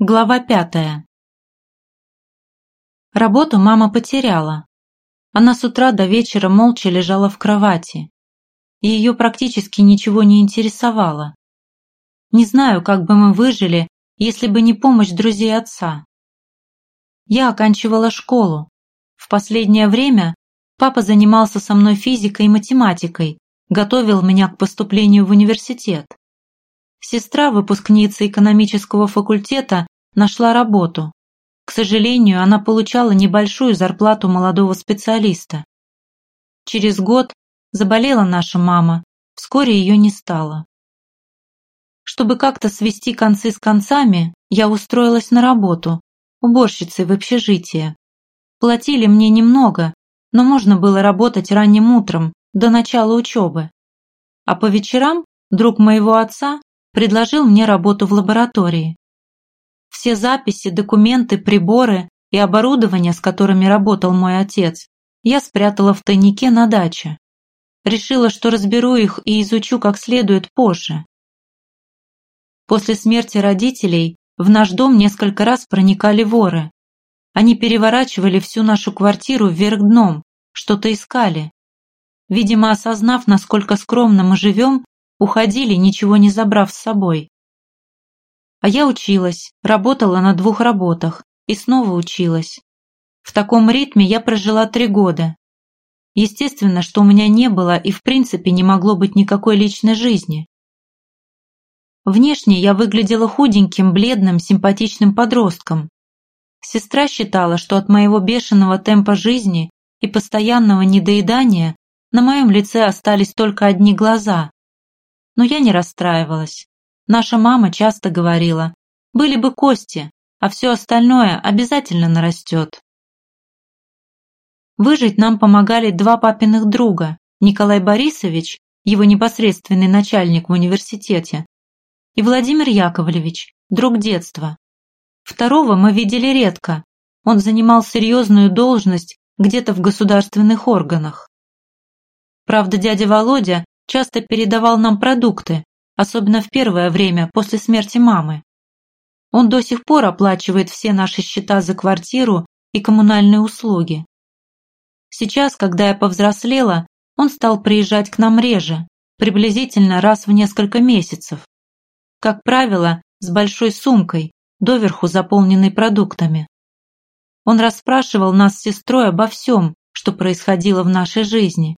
Глава пятая. Работу мама потеряла. Она с утра до вечера молча лежала в кровати. И ее практически ничего не интересовало. Не знаю, как бы мы выжили, если бы не помощь друзей отца. Я оканчивала школу. В последнее время папа занимался со мной физикой и математикой, готовил меня к поступлению в университет. Сестра, выпускница экономического факультета, нашла работу. К сожалению, она получала небольшую зарплату молодого специалиста. Через год заболела наша мама, вскоре ее не стало. Чтобы как-то свести концы с концами, я устроилась на работу, уборщицей в общежитие. Платили мне немного, но можно было работать ранним утром, до начала учебы. А по вечерам друг моего отца предложил мне работу в лаборатории. Все записи, документы, приборы и оборудование, с которыми работал мой отец, я спрятала в тайнике на даче. Решила, что разберу их и изучу как следует позже. После смерти родителей в наш дом несколько раз проникали воры. Они переворачивали всю нашу квартиру вверх дном, что-то искали. Видимо, осознав, насколько скромно мы живем, уходили, ничего не забрав с собой. А я училась, работала на двух работах и снова училась. В таком ритме я прожила три года. Естественно, что у меня не было и в принципе не могло быть никакой личной жизни. Внешне я выглядела худеньким, бледным, симпатичным подростком. Сестра считала, что от моего бешеного темпа жизни и постоянного недоедания на моем лице остались только одни глаза, но я не расстраивалась. Наша мама часто говорила, были бы кости, а все остальное обязательно нарастет. Выжить нам помогали два папиных друга, Николай Борисович, его непосредственный начальник в университете, и Владимир Яковлевич, друг детства. Второго мы видели редко, он занимал серьезную должность где-то в государственных органах. Правда, дядя Володя часто передавал нам продукты, особенно в первое время после смерти мамы. Он до сих пор оплачивает все наши счета за квартиру и коммунальные услуги. Сейчас, когда я повзрослела, он стал приезжать к нам реже, приблизительно раз в несколько месяцев. Как правило, с большой сумкой, доверху заполненной продуктами. Он расспрашивал нас с сестрой обо всем, что происходило в нашей жизни.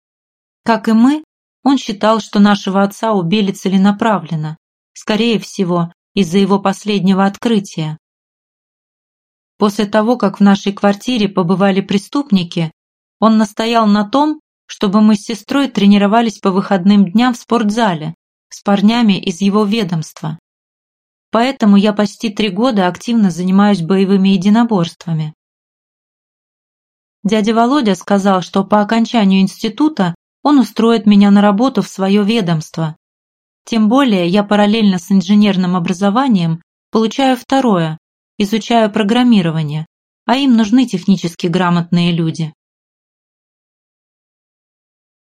Как и мы, он считал, что нашего отца убили целенаправленно, скорее всего, из-за его последнего открытия. После того, как в нашей квартире побывали преступники, он настоял на том, чтобы мы с сестрой тренировались по выходным дням в спортзале с парнями из его ведомства. Поэтому я почти три года активно занимаюсь боевыми единоборствами. Дядя Володя сказал, что по окончанию института он устроит меня на работу в свое ведомство. Тем более я параллельно с инженерным образованием получаю второе, изучаю программирование, а им нужны технически грамотные люди.